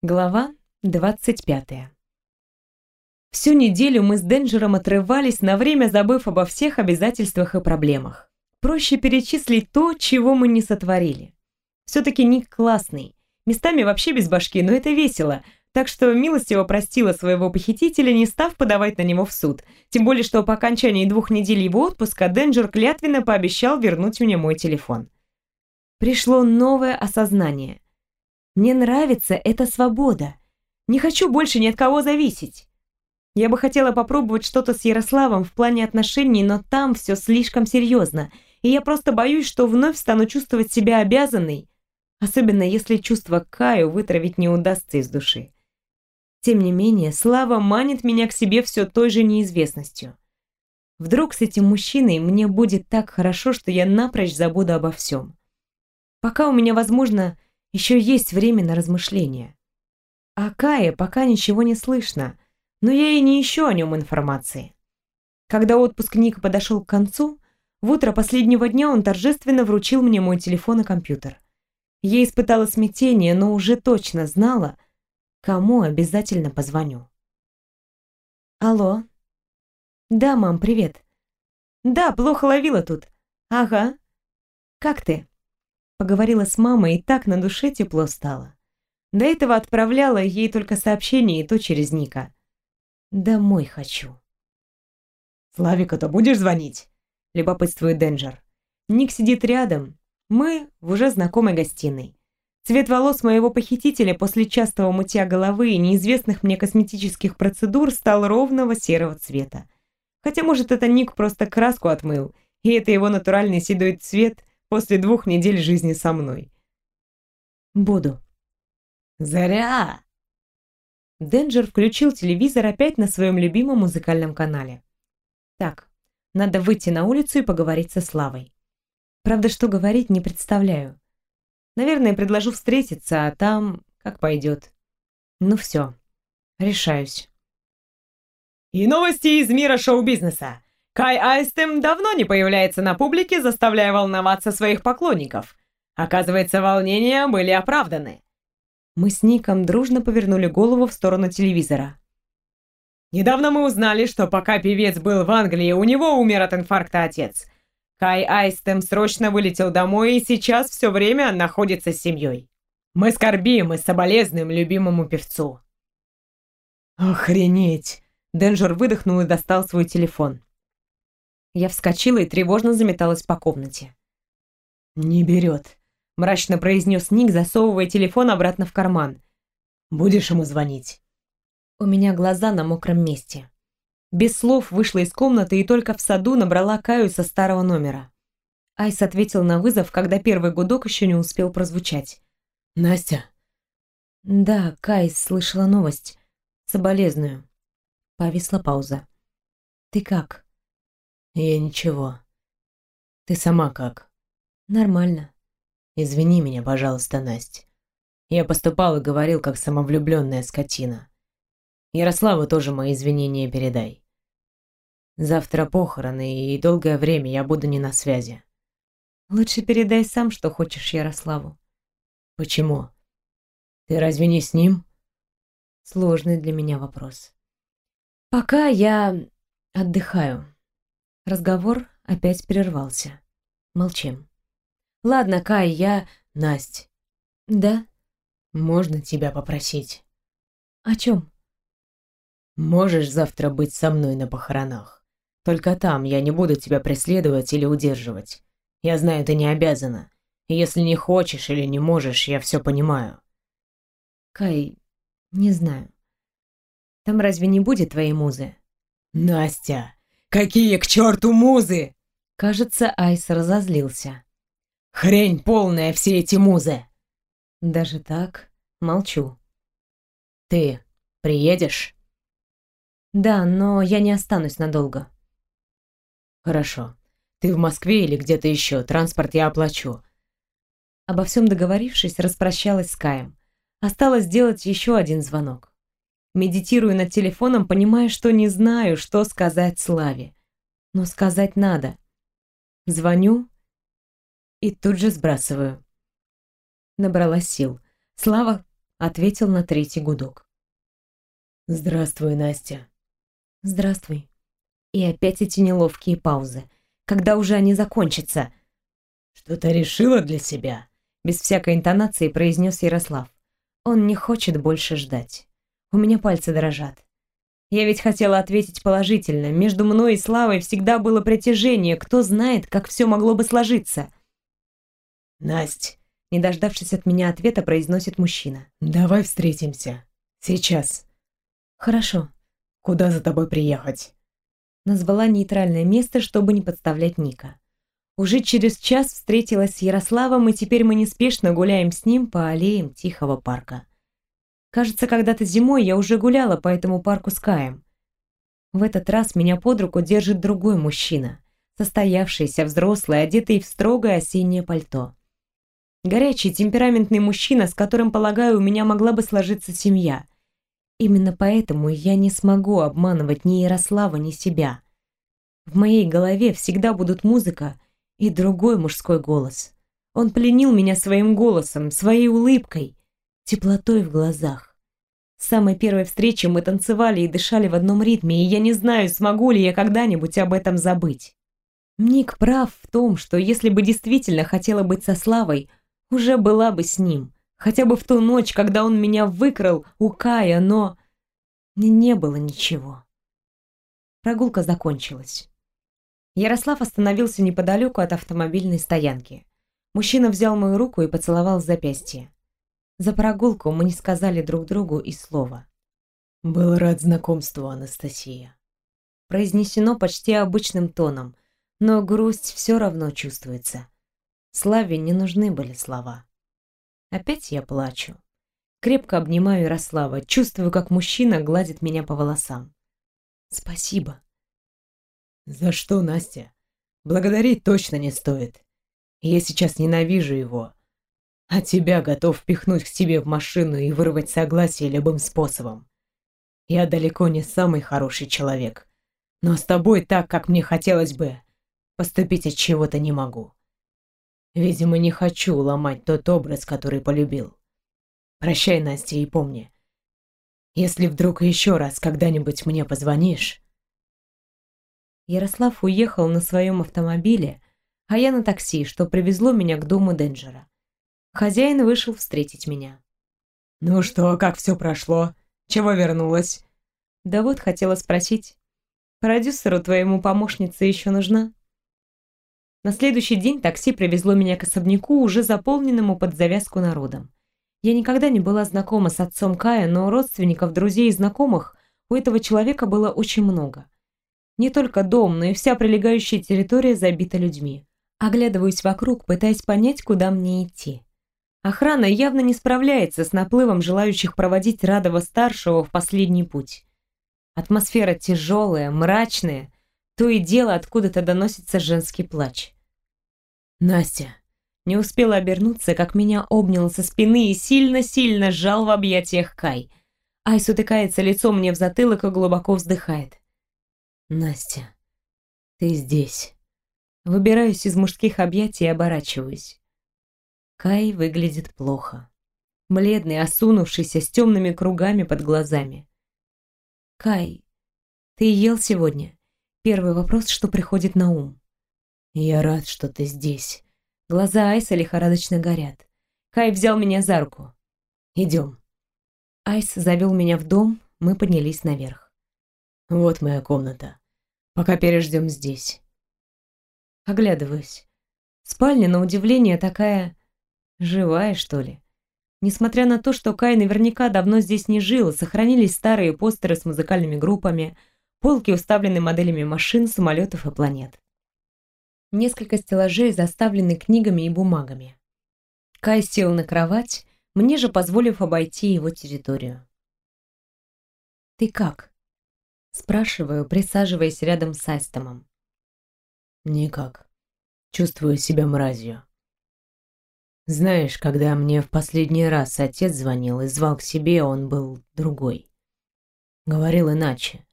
Глава 25. Всю неделю мы с Денджером отрывались, на время забыв обо всех обязательствах и проблемах. Проще перечислить то, чего мы не сотворили. Все-таки Ник классный, местами вообще без башки, но это весело, так что милостиво простила своего похитителя, не став подавать на него в суд. Тем более, что по окончании двух недель его отпуска Денджер клятвенно пообещал вернуть мне мой телефон. Пришло новое осознание – мне нравится эта свобода. Не хочу больше ни от кого зависеть. Я бы хотела попробовать что-то с Ярославом в плане отношений, но там все слишком серьезно, и я просто боюсь, что вновь стану чувствовать себя обязанной, особенно если чувство Каю вытравить не удастся из души. Тем не менее, Слава манит меня к себе все той же неизвестностью. Вдруг с этим мужчиной мне будет так хорошо, что я напрочь забуду обо всем. Пока у меня, возможно, еще есть время на размышления. О Кае пока ничего не слышно, но я и не ищу о нем информации. Когда отпуск Ника подошел к концу, в утро последнего дня он торжественно вручил мне мой телефон и компьютер. Я испытала смятение, но уже точно знала, кому обязательно позвоню. Алло. Да, мам, привет. Да, плохо ловила тут. Ага. Как ты? Поговорила с мамой, и так на душе тепло стало. До этого отправляла ей только сообщение, и то через Ника. «Домой хочу». «Славика-то будешь звонить?» — любопытствует Денджер. Ник сидит рядом. Мы в уже знакомой гостиной. Цвет волос моего похитителя после частого мытья головы и неизвестных мне косметических процедур стал ровного серого цвета. Хотя, может, это Ник просто краску отмыл, и это его натуральный седой цвет после двух недель жизни со мной. Буду. Заря! Денджер включил телевизор опять на своем любимом музыкальном канале. Так, надо выйти на улицу и поговорить со Славой. Правда, что говорить, не представляю. Наверное, предложу встретиться, а там как пойдет. Ну все, решаюсь. И новости из мира шоу-бизнеса. Кай Айстем давно не появляется на публике, заставляя волноваться своих поклонников. Оказывается, волнения были оправданы. Мы с Ником дружно повернули голову в сторону телевизора. Недавно мы узнали, что пока певец был в Англии, у него умер от инфаркта отец. Кай Айстем срочно вылетел домой и сейчас все время находится с семьей. Мы скорбим и соболезнуем любимому певцу. Охренеть! Денджер выдохнул и достал свой телефон. Я вскочила и тревожно заметалась по комнате. «Не берет», — мрачно произнес Ник, засовывая телефон обратно в карман. «Будешь ему звонить?» У меня глаза на мокром месте. Без слов вышла из комнаты и только в саду набрала Каю со старого номера. Айс ответил на вызов, когда первый гудок еще не успел прозвучать. «Настя?» «Да, Кай, слышала новость. Соболезную». Повисла пауза. «Ты как?» «Я ничего. Ты сама как?» «Нормально». «Извини меня, пожалуйста, Настя. Я поступал и говорил, как самовлюбленная скотина. Ярославу тоже мои извинения передай. Завтра похороны, и долгое время я буду не на связи». «Лучше передай сам, что хочешь Ярославу». «Почему? Ты разве не с ним?» Сложный для меня вопрос. «Пока я отдыхаю». Разговор опять прервался. Молчим. «Ладно, Кай, я...» «Насть». «Да?» «Можно тебя попросить?» «О чем?» «Можешь завтра быть со мной на похоронах? Только там я не буду тебя преследовать или удерживать. Я знаю, ты не обязана. если не хочешь или не можешь, я все понимаю». «Кай, не знаю. Там разве не будет твоей музы?» «Настя!» Какие к черту музы!» Кажется, Айс разозлился. «Хрень полная все эти музы!» Даже так молчу. «Ты приедешь?» «Да, но я не останусь надолго». «Хорошо. Ты в Москве или где-то еще? Транспорт я оплачу». Обо всем договорившись, распрощалась с Каем. Осталось сделать еще один звонок. Медитирую над телефоном, понимая, что не знаю, что сказать Славе. Но сказать надо. Звоню и тут же сбрасываю. Набрала сил. Слава ответил на третий гудок. «Здравствуй, Настя». «Здравствуй». И опять эти неловкие паузы. Когда уже они закончатся? «Что-то решила для себя?» Без всякой интонации произнес Ярослав. Он не хочет больше ждать. У меня пальцы дрожат. Я ведь хотела ответить положительно. Между мной и Славой всегда было притяжение. Кто знает, как все могло бы сложиться. «Насть», не дождавшись от меня ответа, произносит мужчина. «Давай встретимся. Сейчас». «Хорошо». «Куда за тобой приехать?» Назвала нейтральное место, чтобы не подставлять Ника. Уже через час встретилась с Ярославом, и теперь мы неспешно гуляем с ним по аллеям Тихого парка. Кажется, когда-то зимой я уже гуляла по этому парку с Каем. В этот раз меня под руку держит другой мужчина, состоявшийся, взрослый, одетый в строгое осеннее пальто. Горячий, темпераментный мужчина, с которым, полагаю, у меня могла бы сложиться семья. Именно поэтому я не смогу обманывать ни Ярослава, ни себя. В моей голове всегда будут музыка и другой мужской голос. Он пленил меня своим голосом, своей улыбкой, теплотой в глазах. С самой первой встречи мы танцевали и дышали в одном ритме, и я не знаю, смогу ли я когда-нибудь об этом забыть. Ник прав в том, что если бы действительно хотела быть со Славой, уже была бы с ним. Хотя бы в ту ночь, когда он меня выкрал у Кая, но... Не было ничего. Прогулка закончилась. Ярослав остановился неподалеку от автомобильной стоянки. Мужчина взял мою руку и поцеловал в запястье. За прогулку мы не сказали друг другу и слова. «Был рад знакомству, Анастасия». Произнесено почти обычным тоном, но грусть все равно чувствуется. Славе не нужны были слова. Опять я плачу. Крепко обнимаю Ярослава, чувствую, как мужчина гладит меня по волосам. Спасибо. За что, Настя? Благодарить точно не стоит. Я сейчас ненавижу его. А тебя готов впихнуть к себе в машину и вырвать согласие любым способом. Я далеко не самый хороший человек. Но с тобой так, как мне хотелось бы, поступить от чего-то не могу. Видимо, не хочу ломать тот образ, который полюбил. Прощай, Настя, и помни, если вдруг еще раз когда-нибудь мне позвонишь... Ярослав уехал на своем автомобиле, а я на такси, что привезло меня к дому Денджера. Хозяин вышел встретить меня. «Ну что, как все прошло? Чего вернулась?» «Да вот, хотела спросить. Продюсеру твоему помощница еще нужна?» На следующий день такси привезло меня к особняку, уже заполненному под завязку народом. Я никогда не была знакома с отцом Кая, но родственников, друзей и знакомых у этого человека было очень много. Не только дом, но и вся прилегающая территория забита людьми. Оглядываюсь вокруг, пытаясь понять, куда мне идти. Охрана явно не справляется с наплывом желающих проводить Радова-старшего в последний путь. Атмосфера тяжелая, мрачная, то и дело откуда-то доносится женский плач. «Настя!» Не успела обернуться, как меня обнял со спины и сильно-сильно сжал в объятиях Кай. Айс утыкается лицом мне в затылок и глубоко вздыхает. «Настя, ты здесь». Выбираюсь из мужских объятий и оборачиваюсь. Кай выглядит плохо. Бледный, осунувшийся, с темными кругами под глазами. «Кай, ты ел сегодня?» Первый вопрос, что приходит на ум. «Я рад, что ты здесь». Глаза Айса лихорадочно горят. Кай взял меня за руку. «Идем». Айс завел меня в дом, мы поднялись наверх. «Вот моя комната. Пока переждем здесь». Оглядываюсь. Спальня, на удивление, такая... живая, что ли. Несмотря на то, что Кай наверняка давно здесь не жил, сохранились старые постеры с музыкальными группами, Полки уставлены моделями машин, самолетов и планет. Несколько стеллажей заставлены книгами и бумагами. Кай сел на кровать, мне же позволив обойти его территорию. «Ты как?» — спрашиваю, присаживаясь рядом с Айстомом. «Никак. Чувствую себя мразью. Знаешь, когда мне в последний раз отец звонил и звал к себе, он был другой. Говорил иначе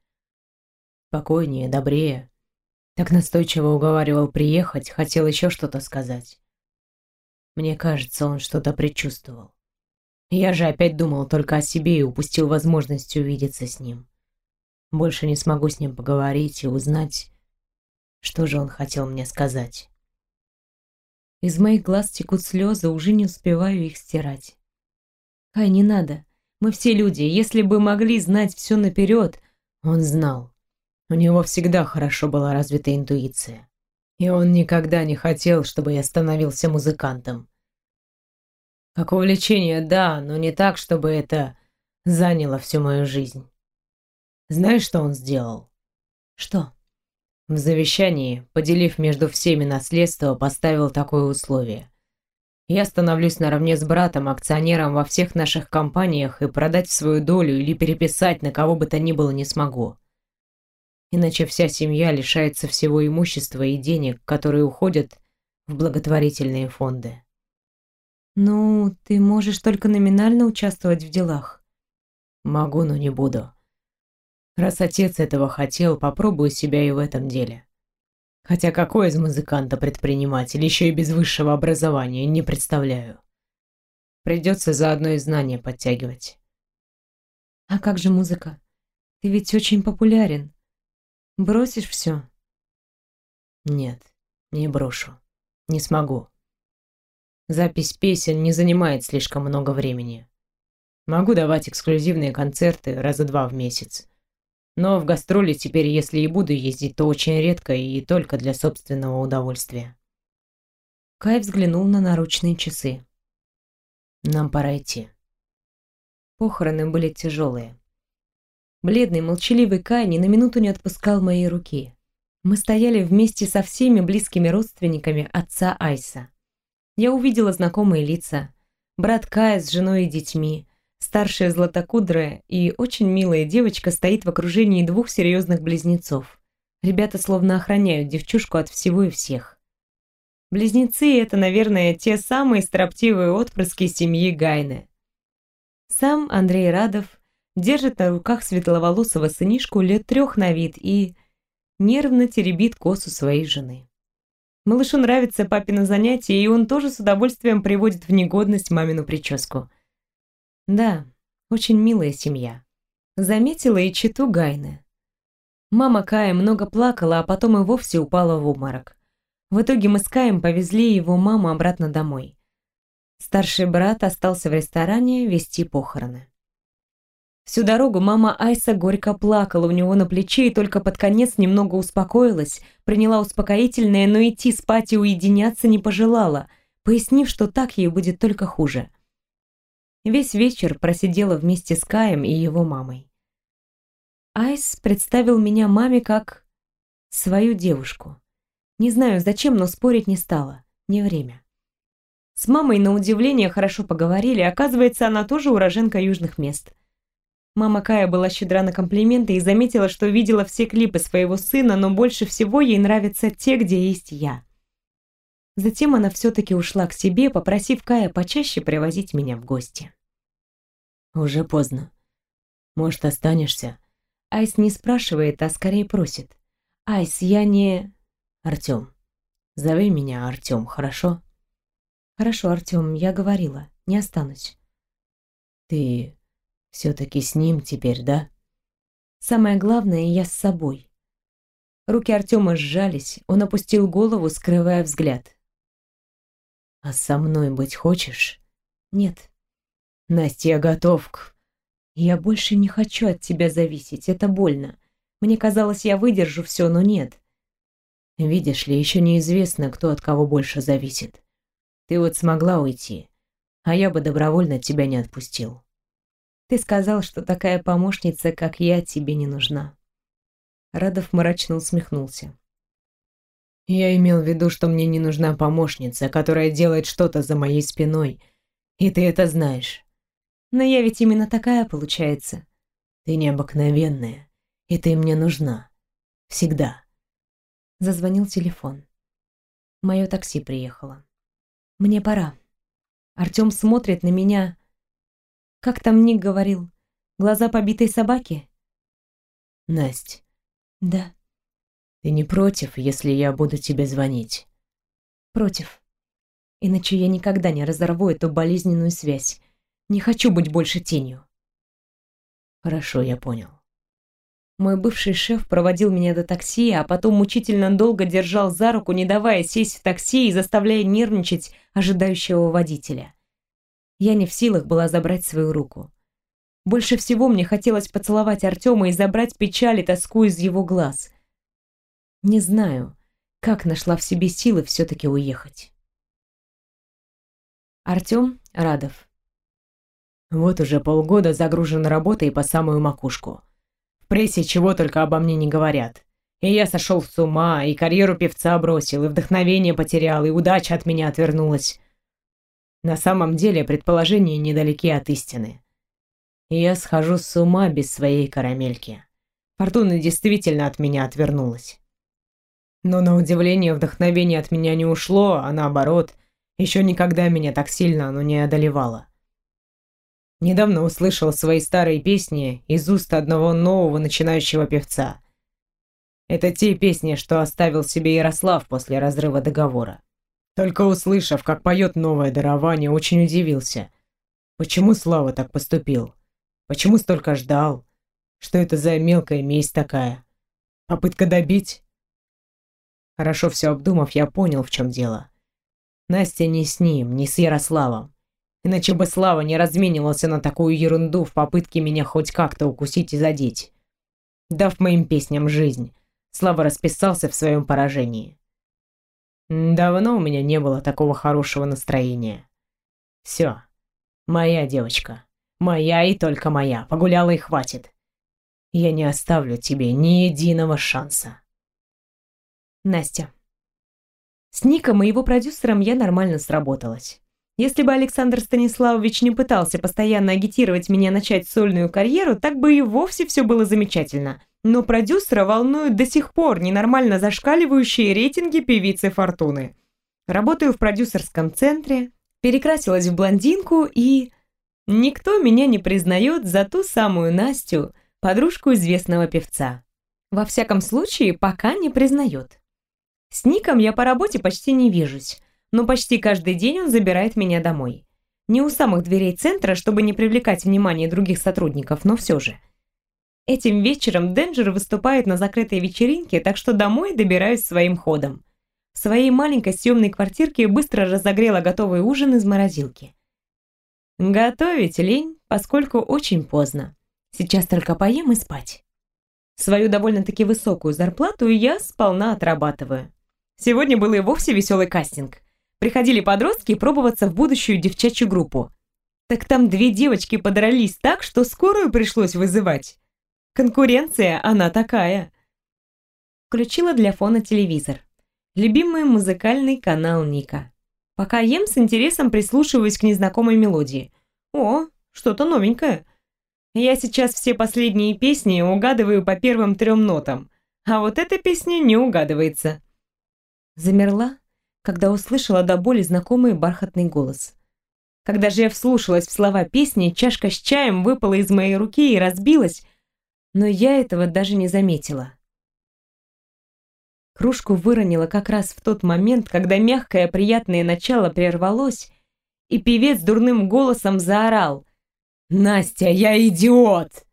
спокойнее, добрее. Так настойчиво уговаривал приехать, хотел еще что-то сказать. Мне кажется, он что-то предчувствовал. Я же опять думал только о себе и упустил возможность увидеться с ним. Больше не смогу с ним поговорить и узнать, что же он хотел мне сказать. Из моих глаз текут слезы, уже не успеваю их стирать. Кай, не надо. Мы все люди. Если бы могли знать все наперед, он знал. У него всегда хорошо была развита интуиция. И он никогда не хотел, чтобы я становился музыкантом. Как увлечение, да, но не так, чтобы это заняло всю мою жизнь. Знаешь, что он сделал? Что? В завещании, поделив между всеми наследство, поставил такое условие. Я становлюсь наравне с братом акционером во всех наших компаниях и продать свою долю или переписать на кого бы то ни было не смогу. Иначе вся семья лишается всего имущества и денег, которые уходят в благотворительные фонды. «Ну, ты можешь только номинально участвовать в делах». «Могу, но не буду. Раз отец этого хотел, попробую себя и в этом деле. Хотя какой из музыканта предприниматель, еще и без высшего образования, не представляю. Придется заодно и знания подтягивать». «А как же музыка? Ты ведь очень популярен. Бросишь все?» «Нет, не брошу. Не смогу. Запись песен не занимает слишком много времени. Могу давать эксклюзивные концерты раза два в месяц. Но в гастроли теперь, если и буду ездить, то очень редко и только для собственного удовольствия. Кай взглянул на наручные часы. Нам пора идти. Похороны были тяжелые. Бледный, молчаливый Кай ни на минуту не отпускал моей руки. Мы стояли вместе со всеми близкими родственниками отца Айса я увидела знакомые лица. Брат Кая с женой и детьми, старшая златокудрая и очень милая девочка стоит в окружении двух серьезных близнецов. Ребята словно охраняют девчушку от всего и всех. Близнецы — это, наверное, те самые строптивые отпрыски семьи Гайны. Сам Андрей Радов держит на руках светловолосого сынишку лет трех на вид и нервно теребит косу своей жены. Малышу нравится папина занятие, и он тоже с удовольствием приводит в негодность мамину прическу. Да, очень милая семья. Заметила и читу Гайны. Мама Кая много плакала, а потом и вовсе упала в обморок. В итоге мы с Каем повезли его маму обратно домой. Старший брат остался в ресторане вести похороны. Всю дорогу мама Айса горько плакала у него на плече и только под конец немного успокоилась, приняла успокоительное, но идти спать и уединяться не пожелала, пояснив, что так ей будет только хуже. Весь вечер просидела вместе с Каем и его мамой. Айс представил меня маме как свою девушку. Не знаю зачем, но спорить не стала. Не время. С мамой на удивление хорошо поговорили, оказывается, она тоже уроженка южных мест. Мама Кая была щедра на комплименты и заметила, что видела все клипы своего сына, но больше всего ей нравятся те, где есть я. Затем она все-таки ушла к себе, попросив Кая почаще привозить меня в гости. «Уже поздно. Может, останешься?» Айс не спрашивает, а скорее просит. «Айс, я не...» «Артем. Зови меня Артем, хорошо?» «Хорошо, Артем, я говорила. Не останусь». «Ты все-таки с ним теперь, да? Самое главное, я с собой. Руки Артема сжались, он опустил голову, скрывая взгляд. А со мной быть хочешь? Нет. Настя, я готов к... Я больше не хочу от тебя зависеть, это больно. Мне казалось, я выдержу все, но нет. Видишь ли, еще неизвестно, кто от кого больше зависит. Ты вот смогла уйти, а я бы добровольно тебя не отпустил. Ты сказал, что такая помощница, как я, тебе не нужна. Радов мрачно усмехнулся. Я имел в виду, что мне не нужна помощница, которая делает что-то за моей спиной. И ты это знаешь. Но я ведь именно такая получается. Ты необыкновенная, и ты мне нужна. Всегда. Зазвонил телефон. Мое такси приехало. Мне пора. Артём смотрит на меня, как там Ник говорил? Глаза побитой собаки? Насть. Да. Ты не против, если я буду тебе звонить? Против. Иначе я никогда не разорву эту болезненную связь. Не хочу быть больше тенью. Хорошо, я понял. Мой бывший шеф проводил меня до такси, а потом мучительно долго держал за руку, не давая сесть в такси и заставляя нервничать ожидающего водителя. Я не в силах была забрать свою руку. Больше всего мне хотелось поцеловать Артема и забрать печаль и тоску из его глаз. Не знаю, как нашла в себе силы все-таки уехать. Артем Радов. Вот уже полгода загружен работой по самую макушку. В прессе чего только обо мне не говорят. И я сошел с ума, и карьеру певца бросил, и вдохновение потерял, и удача от меня отвернулась. На самом деле предположения недалеки от истины. И я схожу с ума без своей карамельки. Фортуна действительно от меня отвернулась. Но на удивление вдохновение от меня не ушло, а наоборот, еще никогда меня так сильно оно не одолевало. Недавно услышал свои старые песни из уст одного нового начинающего певца. Это те песни, что оставил себе Ярослав после разрыва договора. Только услышав, как поет новое дарование, очень удивился. Почему Слава так поступил? Почему столько ждал? Что это за мелкая месть такая? Попытка добить? Хорошо все обдумав, я понял, в чем дело. Настя не с ним, не с Ярославом. Иначе бы Слава не разменивался на такую ерунду в попытке меня хоть как-то укусить и задеть. Дав моим песням жизнь, Слава расписался в своем поражении. Давно у меня не было такого хорошего настроения. Все, моя девочка, моя и только моя, погуляла и хватит. Я не оставлю тебе ни единого шанса. Настя. С Ником и его продюсером я нормально сработалась. Если бы Александр Станиславович не пытался постоянно агитировать меня начать сольную карьеру, так бы и вовсе все было замечательно. Но продюсера волнуют до сих пор ненормально зашкаливающие рейтинги певицы Фортуны. Работаю в продюсерском центре, перекрасилась в блондинку и... Никто меня не признает за ту самую Настю, подружку известного певца. Во всяком случае, пока не признает. С Ником я по работе почти не вижусь но почти каждый день он забирает меня домой. Не у самых дверей центра, чтобы не привлекать внимание других сотрудников, но все же. Этим вечером Денджер выступает на закрытой вечеринке, так что домой добираюсь своим ходом. В своей маленькой съемной квартирке быстро разогрела готовый ужин из морозилки. Готовить лень, поскольку очень поздно. Сейчас только поем и спать. Свою довольно-таки высокую зарплату я сполна отрабатываю. Сегодня был и вовсе веселый кастинг приходили подростки пробоваться в будущую девчачью группу. Так там две девочки подрались так, что скорую пришлось вызывать. Конкуренция, она такая. Включила для фона телевизор. Любимый музыкальный канал Ника. Пока ем, с интересом прислушиваюсь к незнакомой мелодии. О, что-то новенькое. Я сейчас все последние песни угадываю по первым трем нотам, а вот эта песня не угадывается. Замерла, когда услышала до боли знакомый бархатный голос. Когда же я вслушалась в слова песни, чашка с чаем выпала из моей руки и разбилась, но я этого даже не заметила. Кружку выронила как раз в тот момент, когда мягкое приятное начало прервалось, и певец дурным голосом заорал «Настя, я идиот!»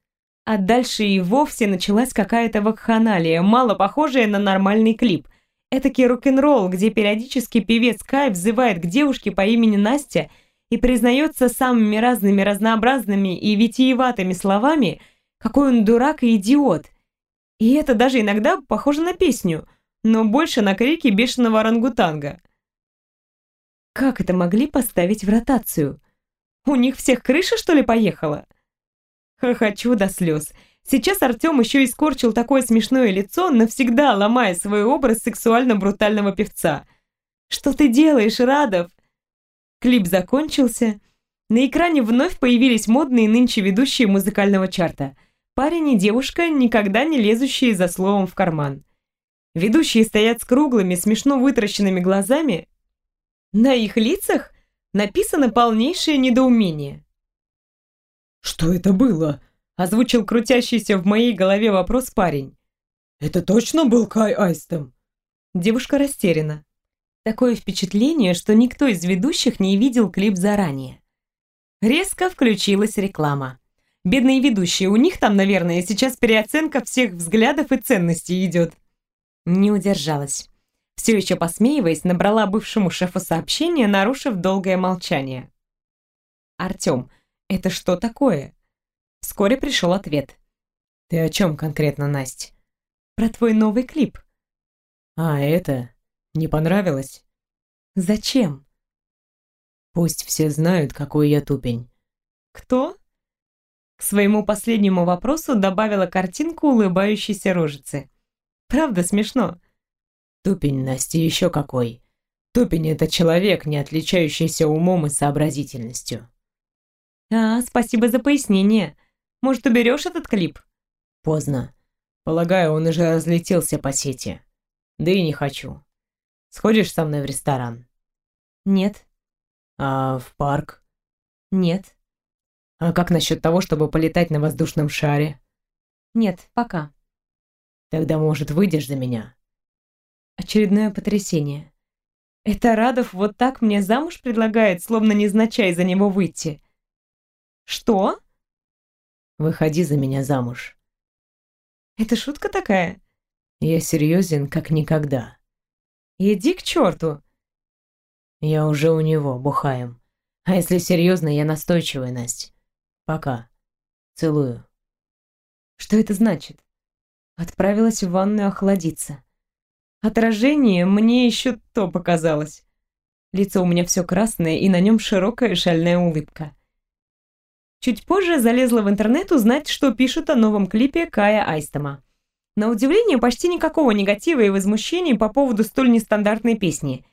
А дальше и вовсе началась какая-то вакханалия, мало похожая на нормальный клип. Этакий рок-н-ролл, где периодически певец Кай взывает к девушке по имени Настя и признается самыми разными разнообразными и витиеватыми словами, какой он дурак и идиот. И это даже иногда похоже на песню, но больше на крики бешеного орангутанга. Как это могли поставить в ротацию? У них всех крыша, что ли, поехала? Хохочу до слез. Сейчас Артем еще и скорчил такое смешное лицо, навсегда ломая свой образ сексуально-брутального певца. «Что ты делаешь, Радов?» Клип закончился. На экране вновь появились модные нынче ведущие музыкального чарта. Парень и девушка, никогда не лезущие за словом в карман. Ведущие стоят с круглыми, смешно вытращенными глазами. На их лицах написано полнейшее недоумение. «Что это было?» Озвучил крутящийся в моей голове вопрос парень. «Это точно был Кай Айстом?» Девушка растеряна. Такое впечатление, что никто из ведущих не видел клип заранее. Резко включилась реклама. Бедные ведущие, у них там, наверное, сейчас переоценка всех взглядов и ценностей идет. Не удержалась. Все еще посмеиваясь, набрала бывшему шефу сообщение, нарушив долгое молчание. «Артем, это что такое?» Вскоре пришел ответ. «Ты о чем конкретно, Насть?» «Про твой новый клип». «А, это? Не понравилось?» «Зачем?» «Пусть все знают, какой я тупень». «Кто?» К своему последнему вопросу добавила картинку улыбающейся рожицы. «Правда смешно?» «Тупень, Настя, еще какой. Тупень — это человек, не отличающийся умом и сообразительностью». «А, спасибо за пояснение. Может, уберешь этот клип?» «Поздно. Полагаю, он уже разлетелся по сети. Да и не хочу. Сходишь со мной в ресторан?» «Нет». «А в парк?» «Нет». «А как насчет того, чтобы полетать на воздушном шаре?» «Нет, пока». «Тогда, может, выйдешь за меня?» Очередное потрясение. Это Радов вот так мне замуж предлагает, словно незначай за него выйти. «Что?» «Выходи за меня замуж». Это шутка такая? Я серьезен, как никогда. Иди к черту. Я уже у него, бухаем. А если серьезно, я настойчивый, Настя. Пока. Целую. Что это значит? Отправилась в ванную охладиться. Отражение мне еще то показалось. Лицо у меня все красное, и на нем широкая шальная улыбка. Чуть позже залезла в интернет узнать, что пишут о новом клипе Кая Айстома. На удивление, почти никакого негатива и возмущения по поводу столь нестандартной песни.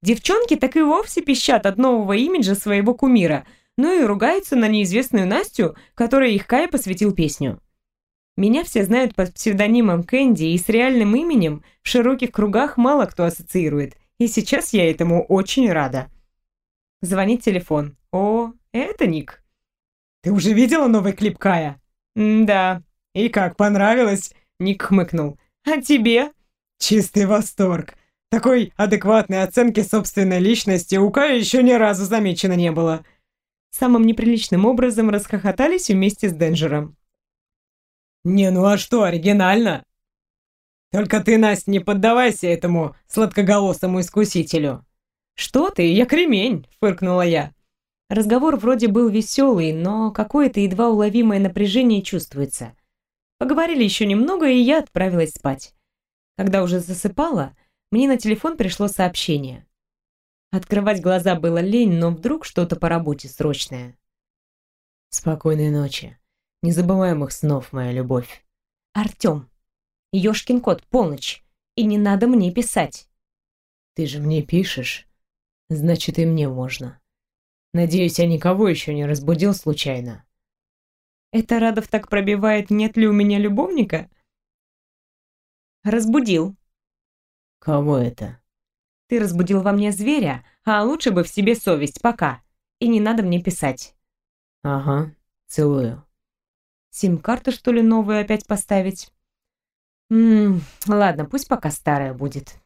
Девчонки так и вовсе пищат от нового имиджа своего кумира, ну и ругаются на неизвестную Настю, которой их Кай посвятил песню. Меня все знают под псевдонимом Кэнди, и с реальным именем в широких кругах мало кто ассоциирует, и сейчас я этому очень рада. Звонит телефон. О, это Ник. Ты уже видела новый клип Кая? да. И как, понравилось? Ник хмыкнул. А тебе? Чистый восторг. Такой адекватной оценки собственной личности у Кая еще ни разу замечено не было. Самым неприличным образом расхохотались вместе с Денджером. Не, ну а что, оригинально? Только ты, Настя, не поддавайся этому сладкоголосому искусителю. Что ты, я кремень, фыркнула я. Разговор вроде был веселый, но какое-то едва уловимое напряжение чувствуется. Поговорили еще немного, и я отправилась спать. Когда уже засыпала, мне на телефон пришло сообщение. Открывать глаза было лень, но вдруг что-то по работе срочное. Спокойной ночи. Незабываемых снов, моя любовь. Артем. Ёшкин кот, полночь. И не надо мне писать. Ты же мне пишешь. Значит, и мне можно. Надеюсь, я никого еще не разбудил случайно. Это Радов так пробивает, нет ли у меня любовника? Разбудил. Кого это? Ты разбудил во мне зверя, а лучше бы в себе совесть, пока. И не надо мне писать. Ага, целую. Сим-карту, что ли, новую опять поставить? Ммм, ладно, пусть пока старая будет.